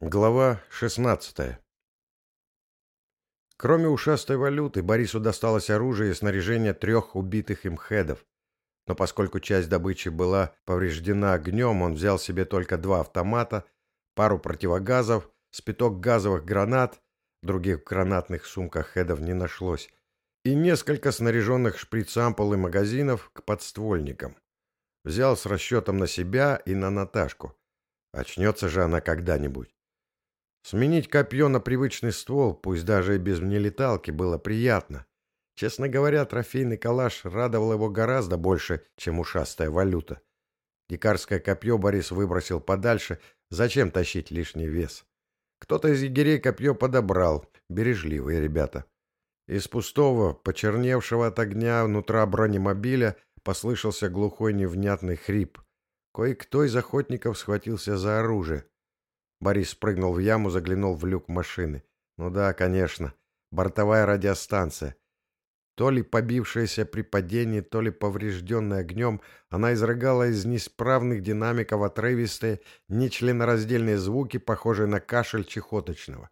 Глава 16 Кроме ушастой валюты, Борису досталось оружие и снаряжение трех убитых им хедов. Но поскольку часть добычи была повреждена огнем, он взял себе только два автомата, пару противогазов, спиток газовых гранат, других в гранатных сумках хедов не нашлось, и несколько снаряженных шприц-ампул и магазинов к подствольникам. Взял с расчетом на себя и на Наташку. Очнется же она когда-нибудь. Сменить копье на привычный ствол, пусть даже и без нелеталки, было приятно. Честно говоря, трофейный калаш радовал его гораздо больше, чем ушастая валюта. Дикарское копье Борис выбросил подальше, зачем тащить лишний вес. Кто-то из егерей копье подобрал, бережливые ребята. Из пустого, почерневшего от огня внутра бронемобиля послышался глухой невнятный хрип. Кое-кто из охотников схватился за оружие. Борис спрыгнул в яму, заглянул в люк машины. Ну да, конечно. Бортовая радиостанция. То ли побившаяся при падении, то ли поврежденная огнем, она изрыгала из неисправных динамиков отрывистые, нечленораздельные звуки, похожие на кашель чехоточного.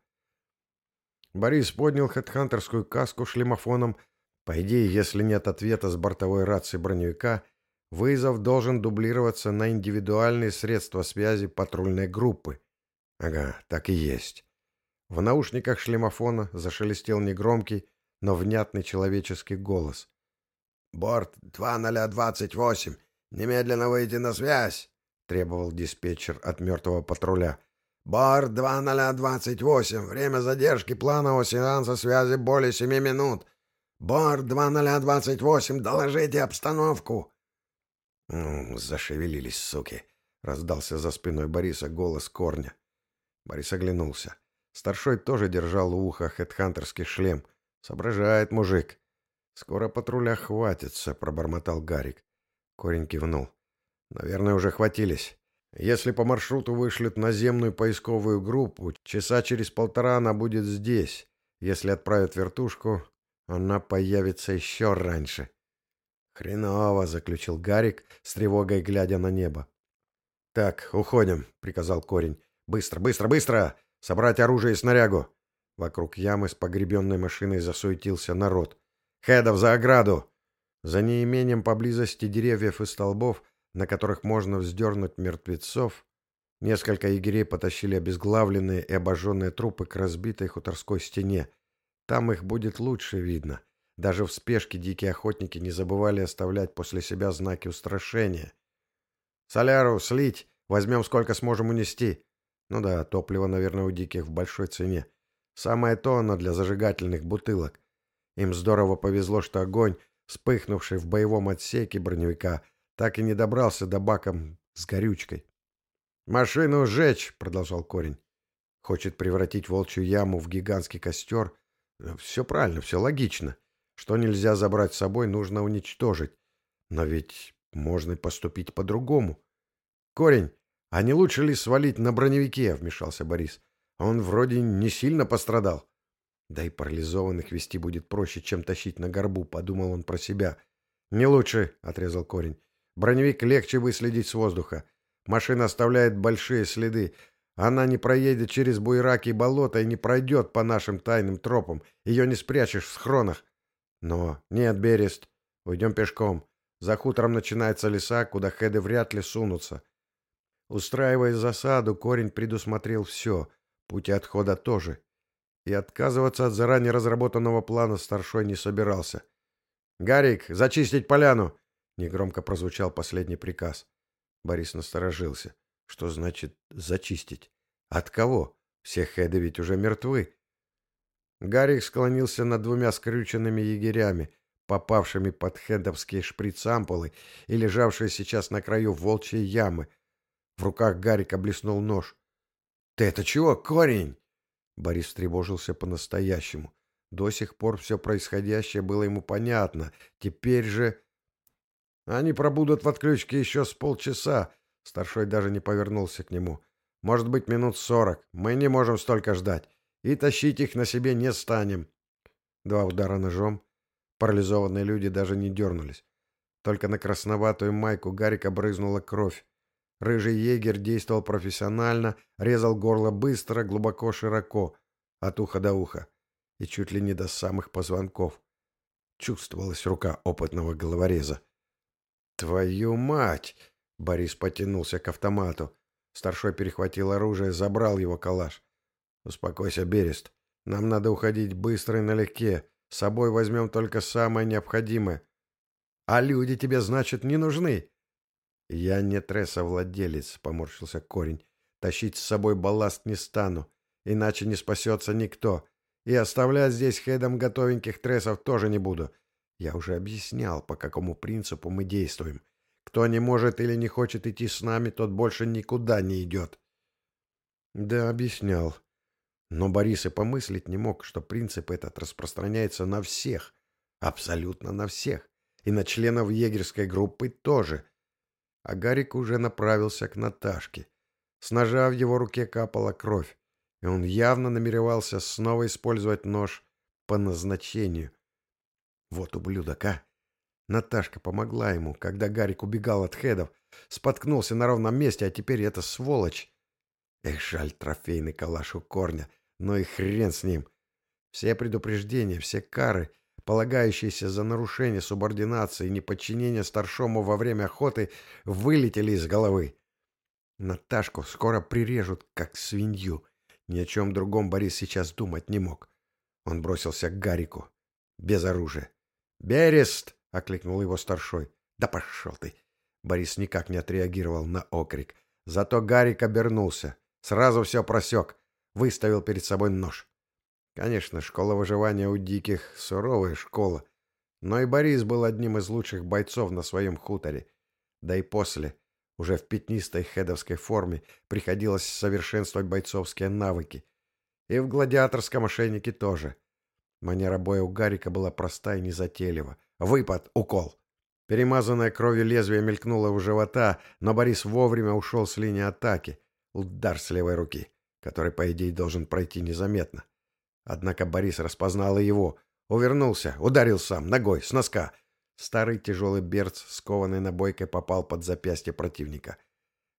Борис поднял хедхантерскую каску шлемофоном. По идее, если нет ответа с бортовой рации броневика, вызов должен дублироваться на индивидуальные средства связи патрульной группы. Ага, так и есть. В наушниках шлемофона зашелестел негромкий, но внятный человеческий голос. «Борт 2028! Немедленно выйти на связь!» — требовал диспетчер от мертвого патруля. «Борт 2028! Время задержки планового сеанса связи более семи минут! Борт 2028! Доложите обстановку!» «Ну, зашевелились, суки!» — раздался за спиной Бориса голос Корня. Борис оглянулся. Старшой тоже держал у уха хедхантерский шлем. Соображает мужик. «Скоро патруля хватится», — пробормотал Гарик. Корень кивнул. «Наверное, уже хватились. Если по маршруту вышлют наземную поисковую группу, часа через полтора она будет здесь. Если отправят вертушку, она появится еще раньше». «Хреново», — заключил Гарик, с тревогой глядя на небо. «Так, уходим», — приказал Корень. Быстро, быстро, быстро! Собрать оружие и снарягу!» Вокруг ямы с погребенной машиной засуетился народ. «Хедов за ограду!» За неимением поблизости деревьев и столбов, на которых можно вздернуть мертвецов, несколько егерей потащили обезглавленные и обожженные трупы к разбитой хуторской стене. Там их будет лучше видно. Даже в спешке дикие охотники не забывали оставлять после себя знаки устрашения. «Соляру слить! Возьмем сколько сможем унести!» Ну да, топливо, наверное, у диких в большой цене. Самое то оно для зажигательных бутылок. Им здорово повезло, что огонь, вспыхнувший в боевом отсеке броневика, так и не добрался до бака с горючкой. «Машину сжечь!» — продолжал корень. Хочет превратить волчью яму в гигантский костер. Все правильно, все логично. Что нельзя забрать с собой, нужно уничтожить. Но ведь можно поступить по-другому. Корень, «А не лучше ли свалить на броневике?» — вмешался Борис. «Он вроде не сильно пострадал». «Да и парализованных вести будет проще, чем тащить на горбу», — подумал он про себя. «Не лучше», — отрезал корень. «Броневик легче выследить с воздуха. Машина оставляет большие следы. Она не проедет через буераки и болота и не пройдет по нашим тайным тропам. Ее не спрячешь в схронах. Но нет, Берест, уйдем пешком. За хутором начинается леса, куда хеды вряд ли сунутся. Устраивая засаду, корень предусмотрел все, пути отхода тоже. И отказываться от заранее разработанного плана старшой не собирался. «Гарик, зачистить поляну!» — негромко прозвучал последний приказ. Борис насторожился. «Что значит «зачистить»? От кого? Все хеды ведь уже мертвы». Гарик склонился над двумя скрюченными егерями, попавшими под хедовские шприц-ампулы и лежавшие сейчас на краю волчьей ямы — в руках Гарика блеснул нож. «Ты это чего, корень?» Борис встревожился по-настоящему. До сих пор все происходящее было ему понятно. Теперь же... Они пробудут в отключке еще с полчаса. Старшой даже не повернулся к нему. Может быть, минут сорок. Мы не можем столько ждать. И тащить их на себе не станем. Два удара ножом. Парализованные люди даже не дернулись. Только на красноватую майку Гарика брызнула кровь. Рыжий егерь действовал профессионально, резал горло быстро, глубоко, широко, от уха до уха и чуть ли не до самых позвонков. Чувствовалась рука опытного головореза. «Твою мать!» — Борис потянулся к автомату. Старшой перехватил оружие, забрал его калаш. «Успокойся, Берест. Нам надо уходить быстро и налегке. С собой возьмем только самое необходимое. А люди тебе, значит, не нужны?» «Я не трессовладелец», — поморщился корень. «Тащить с собой балласт не стану, иначе не спасется никто. И оставлять здесь хедом готовеньких трессов тоже не буду. Я уже объяснял, по какому принципу мы действуем. Кто не может или не хочет идти с нами, тот больше никуда не идет. Да, объяснял. Но Борис и помыслить не мог, что принцип этот распространяется на всех. Абсолютно на всех. И на членов егерской группы тоже. А Гарик уже направился к Наташке. С ножа в его руке капала кровь и он явно намеревался снова использовать нож по назначению. Вот ублюдок, а! Наташка помогла ему, когда Гарик убегал от хедов, споткнулся на ровном месте, а теперь это сволочь. Эх, жаль трофейный калаш у корня, но и хрен с ним. Все предупреждения, все кары, полагающиеся за нарушение субординации и неподчинение старшому во время охоты, вылетели из головы. Наташку скоро прирежут, как свинью. Ни о чем другом Борис сейчас думать не мог. Он бросился к Гарику. Без оружия. «Берест!» — окликнул его старшой. «Да пошел ты!» Борис никак не отреагировал на окрик. Зато Гарик обернулся. Сразу все просек. Выставил перед собой нож. Конечно, школа выживания у диких — суровая школа. Но и Борис был одним из лучших бойцов на своем хуторе. Да и после уже в пятнистой хедовской форме приходилось совершенствовать бойцовские навыки. И в гладиаторском ошейнике тоже. Манера боя у Гарика была проста и незатейлива. Выпад, укол. Перемазанное кровью лезвие мелькнуло у живота, но Борис вовремя ушел с линии атаки. Удар с левой руки, который, по идее, должен пройти незаметно. Однако Борис распознал его. Увернулся, ударил сам, ногой, с носка. Старый тяжелый берц, скованный набойкой, попал под запястье противника.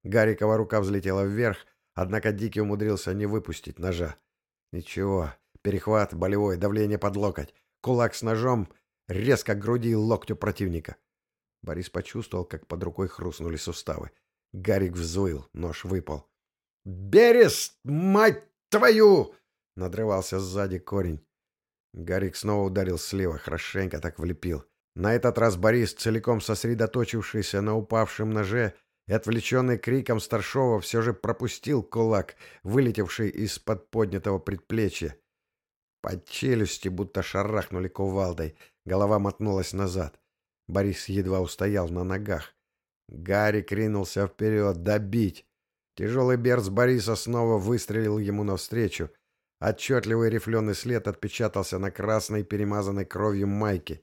Гарикова рука взлетела вверх, однако Дикий умудрился не выпустить ножа. Ничего, перехват, болевой, давление под локоть, кулак с ножом, резко к груди и локтю противника. Борис почувствовал, как под рукой хрустнули суставы. Гарик взвыл, нож выпал. «Берест, мать твою!» — надрывался сзади корень. Гарик снова ударил слева, хорошенько так влепил. На этот раз Борис, целиком сосредоточившийся на упавшем ноже и отвлеченный криком старшова, все же пропустил кулак, вылетевший из-под поднятого предплечья. Под челюсти будто шарахнули кувалдой, голова мотнулась назад. Борис едва устоял на ногах. Гарри кринулся вперед, добить. Тяжелый берц Бориса снова выстрелил ему навстречу. Отчетливый рифленый след отпечатался на красной, перемазанной кровью майке.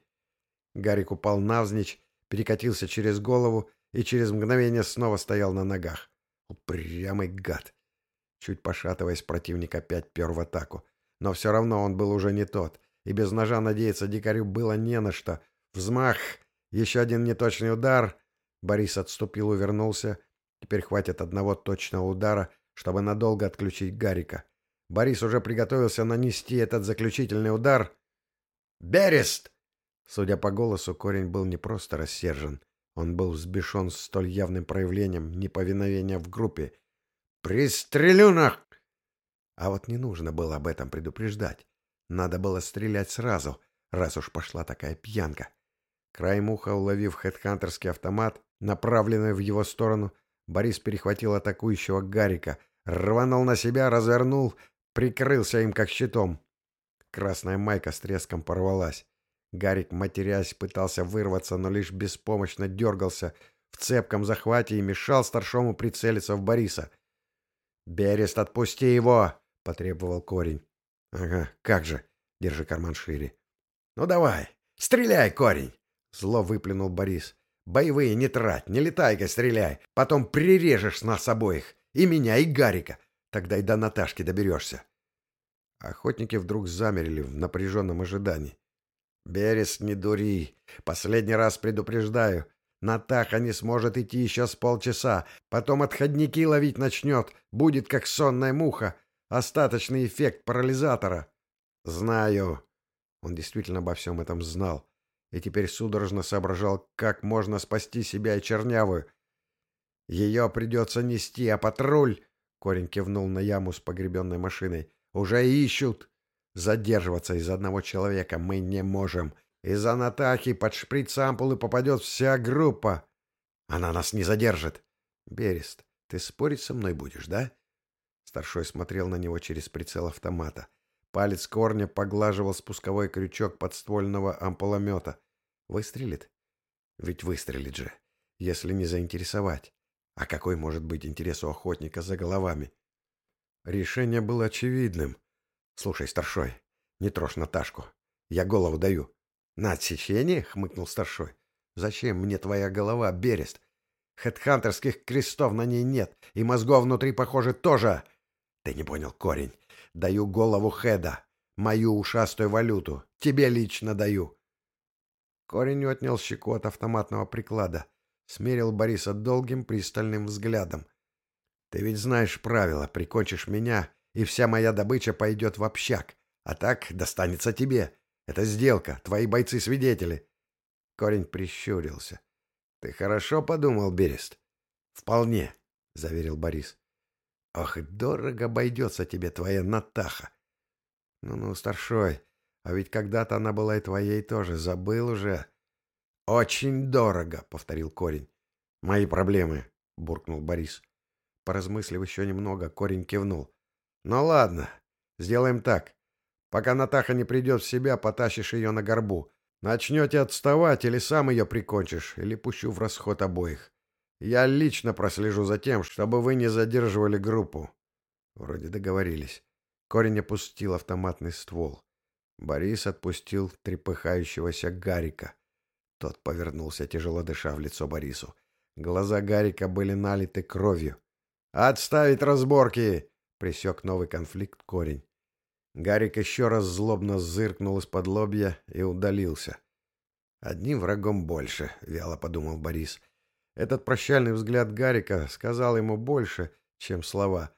Гарик упал навзничь, перекатился через голову и через мгновение снова стоял на ногах. Упрямый гад. Чуть пошатываясь, противник опять пер в атаку. Но все равно он был уже не тот, и без ножа надеяться дикарю было не на что. Взмах! Еще один неточный удар. Борис отступил, увернулся. Теперь хватит одного точного удара, чтобы надолго отключить Гарика. Борис уже приготовился нанести этот заключительный удар. «Берест!» Судя по голосу, корень был не просто рассержен. Он был взбешен столь явным проявлением неповиновения в группе. «Пристрелю нах!» А вот не нужно было об этом предупреждать. Надо было стрелять сразу, раз уж пошла такая пьянка. Краем уха, уловив хедхантерский автомат, направленный в его сторону, Борис перехватил атакующего Гарика, рванул на себя, развернул, прикрылся им как щитом. Красная майка с треском порвалась. Гарик, матерясь, пытался вырваться, но лишь беспомощно дергался в цепком захвате и мешал старшому прицелиться в Бориса. «Берест, отпусти его!» — потребовал корень. «Ага, как же!» — держи карман шире. «Ну давай, стреляй, корень!» — зло выплюнул Борис. «Боевые не трать, не летай-ка, стреляй! Потом прирежешь нас обоих, и меня, и Гарика. Тогда и до Наташки доберешься!» Охотники вдруг замерли в напряженном ожидании. «Берес, не дури. Последний раз предупреждаю. Натаха не сможет идти еще с полчаса. Потом отходники ловить начнет. Будет как сонная муха. Остаточный эффект парализатора. Знаю. Он действительно обо всем этом знал. И теперь судорожно соображал, как можно спасти себя и чернявую. Ее придется нести, а патруль... Корень кивнул на яму с погребенной машиной. «Уже ищут!» Задерживаться из одного человека мы не можем. Из-за Натахи под шприц ампулы попадет вся группа. Она нас не задержит. Берест, ты спорить со мной будешь, да? Старшой смотрел на него через прицел автомата. Палец корня поглаживал спусковой крючок подствольного ампуломета. Выстрелит? Ведь выстрелит же, если не заинтересовать. А какой может быть интерес у охотника за головами? Решение было очевидным. Слушай, старшой, не трожь Наташку. Я голову даю. На отсечение? хмыкнул старшой. Зачем мне твоя голова, Берест? Хедхантерских крестов на ней нет, и мозгов внутри, похоже, тоже. Ты не понял, корень. Даю голову Хеда, мою ушастую валюту. Тебе лично даю. Корень отнял щеку от автоматного приклада. Смерил Бориса долгим пристальным взглядом. Ты ведь знаешь правила. Прикончишь меня, и вся моя добыча пойдет в общак. А так достанется тебе. Это сделка. Твои бойцы-свидетели. Корень прищурился. Ты хорошо подумал, Берест? Вполне, заверил Борис. Ох, дорого обойдется тебе твоя Натаха. Ну-ну, старшой, а ведь когда-то она была и твоей тоже. Забыл уже. Очень дорого, повторил корень. Мои проблемы, буркнул Борис. Поразмыслив еще немного, корень кивнул. Ну ладно, сделаем так. Пока Натаха не придет в себя, потащишь ее на горбу. Начнете отставать, или сам ее прикончишь, или пущу в расход обоих. Я лично прослежу за тем, чтобы вы не задерживали группу. Вроде договорились. Корень опустил автоматный ствол. Борис отпустил трепыхающегося Гарика. Тот повернулся, тяжело дыша в лицо Борису. Глаза Гарика были налиты кровью. «Отставить разборки!» — пресек новый конфликт корень. Гарик еще раз злобно зыркнул из-под лобья и удалился. «Одним врагом больше», — вяло подумал Борис. Этот прощальный взгляд Гарика сказал ему больше, чем слова.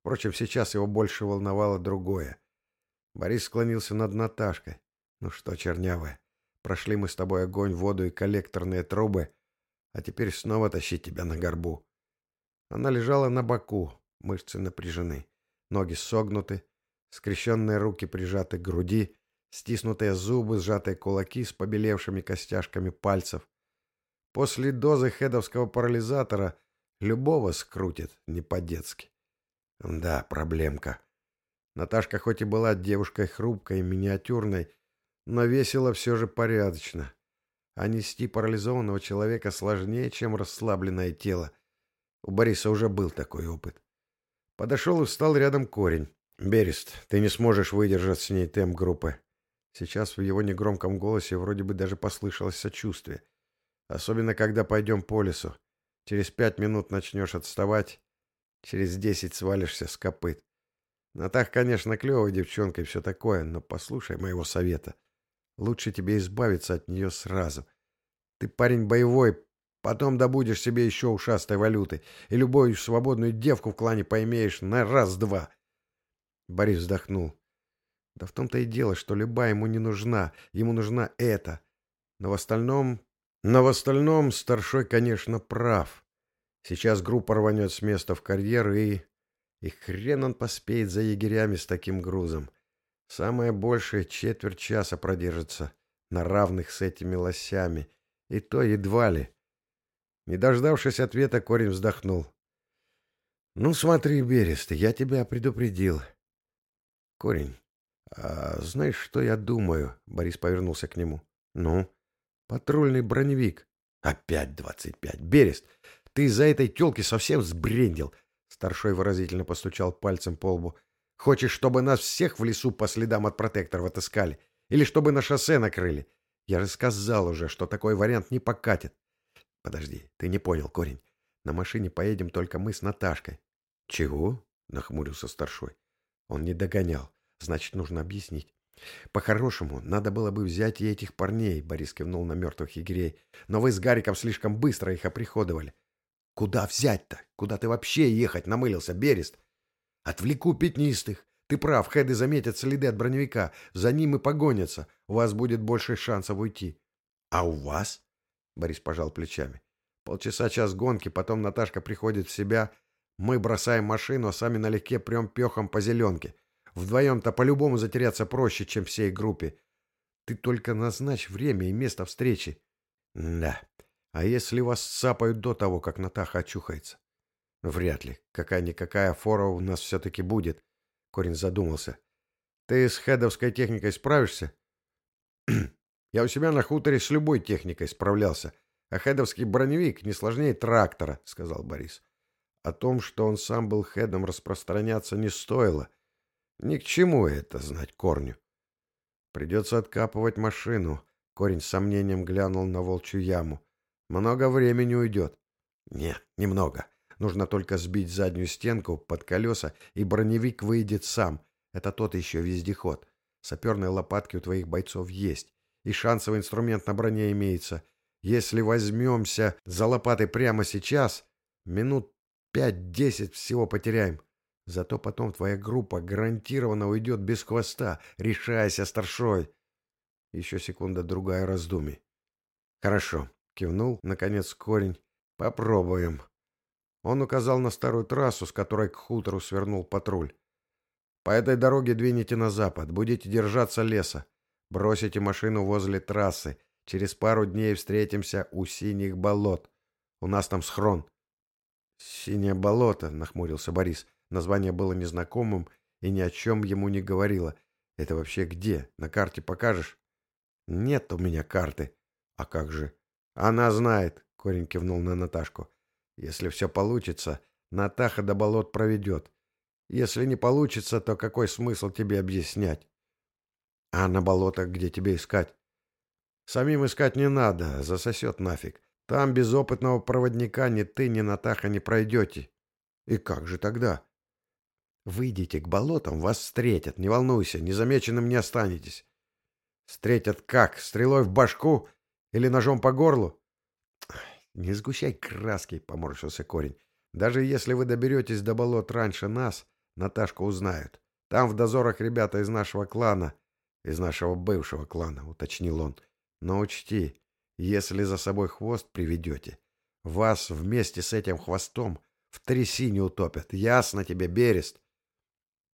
Впрочем, сейчас его больше волновало другое. Борис склонился над Наташкой. «Ну что, чернявая, прошли мы с тобой огонь, воду и коллекторные трубы, а теперь снова тащить тебя на горбу». Она лежала на боку, мышцы напряжены, ноги согнуты, скрещенные руки прижаты к груди, стиснутые зубы, сжатые кулаки с побелевшими костяшками пальцев. После дозы хедовского парализатора любого скрутит не по-детски. Да, проблемка. Наташка хоть и была девушкой хрупкой и миниатюрной, но весила все же порядочно. А нести парализованного человека сложнее, чем расслабленное тело. У Бориса уже был такой опыт. Подошел и встал рядом корень. «Берест, ты не сможешь выдержать с ней темп группы». Сейчас в его негромком голосе вроде бы даже послышалось сочувствие. «Особенно, когда пойдем по лесу. Через пять минут начнешь отставать, через десять свалишься с копыт. Натах, конечно, клевая девчонка и все такое, но послушай моего совета. Лучше тебе избавиться от нее сразу. Ты парень боевой, потом добудешь себе еще ушастой валюты, и любую свободную девку в клане поимеешь на раз-два». Борис вздохнул. Да в том-то и дело, что любая ему не нужна, ему нужна эта. Но в остальном... Но в остальном старшой, конечно, прав. Сейчас группа рванет с места в карьер и... И хрен он поспеет за егерями с таким грузом. Самое большее четверть часа продержится на равных с этими лосями. И то едва ли. Не дождавшись ответа, корень вздохнул. «Ну смотри, Берест, я тебя предупредил. Корень, а знаешь, что я думаю? Борис повернулся к нему. Ну? Патрульный броневик. Опять двадцать пять. Берест, ты из-за этой тёлки совсем сбрендил. Старшой выразительно постучал пальцем по лбу. Хочешь, чтобы нас всех в лесу по следам от протекторов отыскали? Или чтобы на шоссе накрыли? Я же сказал уже, что такой вариант не покатит. Подожди, ты не понял, корень. На машине поедем только мы с Наташкой. Чего? Нахмурился старшой. Он не догонял. Значит, нужно объяснить. «По-хорошему, надо было бы взять и этих парней», — Борис кивнул на мертвых егерей. «Но вы с Гариком слишком быстро их оприходовали». «Куда взять-то? Куда ты вообще ехать?» — намылился Берест. «Отвлеку пятнистых. Ты прав, хеды заметят следы от броневика. За ним и погонятся. У вас будет больше шансов уйти». «А у вас?» — Борис пожал плечами. «Полчаса-час гонки, потом Наташка приходит в себя. Мы бросаем машину, а сами налегке прям пехом по зеленке. Вдвоем-то по-любому затеряться проще, чем всей группе. Ты только назначь время и место встречи. Да. А если вас сапают до того, как Натаха очухается? Вряд ли. Какая-никакая фора у нас все-таки будет. Корень задумался. Ты с хедовской техникой справишься? Я у себя на хуторе с любой техникой справлялся. А хедовский броневик не сложнее трактора, сказал Борис. О том, что он сам был хедом, распространяться не стоило. Ни к чему это знать корню. Придется откапывать машину. Корень с сомнением глянул на волчью яму. Много времени уйдет. Нет, немного. Нужно только сбить заднюю стенку под колеса, и броневик выйдет сам. Это тот еще вездеход. Саперные лопатки у твоих бойцов есть. И шансовый инструмент на броне имеется. Если возьмемся за лопаты прямо сейчас, минут пять-десять всего потеряем. Зато потом твоя группа гарантированно уйдет без хвоста. Решайся, старшой. Еще секунда-другая раздумий. Хорошо. Кивнул, наконец, корень. Попробуем. Он указал на старую трассу, с которой к хутору свернул патруль. По этой дороге двините на запад. Будете держаться леса. Бросите машину возле трассы. Через пару дней встретимся у синих болот. У нас там схрон. «Синее болото», — нахмурился Борис. Название было незнакомым и ни о чем ему не говорило. Это вообще где? На карте покажешь? Нет у меня карты. А как же? Она знает, Корень кивнул на Наташку. Если все получится, Натаха до болот проведет. Если не получится, то какой смысл тебе объяснять? А на болотах где тебе искать? Самим искать не надо, засосет нафиг. Там без опытного проводника ни ты, ни Натаха не пройдете. И как же тогда? Выйдите к болотам, вас встретят. Не волнуйся, незамеченным не останетесь. Встретят как? Стрелой в башку или ножом по горлу? Не сгущай краски, поморщился корень. Даже если вы доберетесь до болот раньше нас, Наташку узнают. Там в дозорах ребята из нашего клана, из нашего бывшего клана, уточнил он. Но учти, если за собой хвост приведете, вас вместе с этим хвостом в трясине утопят. Ясно тебе, Берест?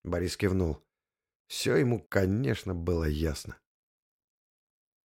Борис кивнул. Все ему, конечно, было ясно.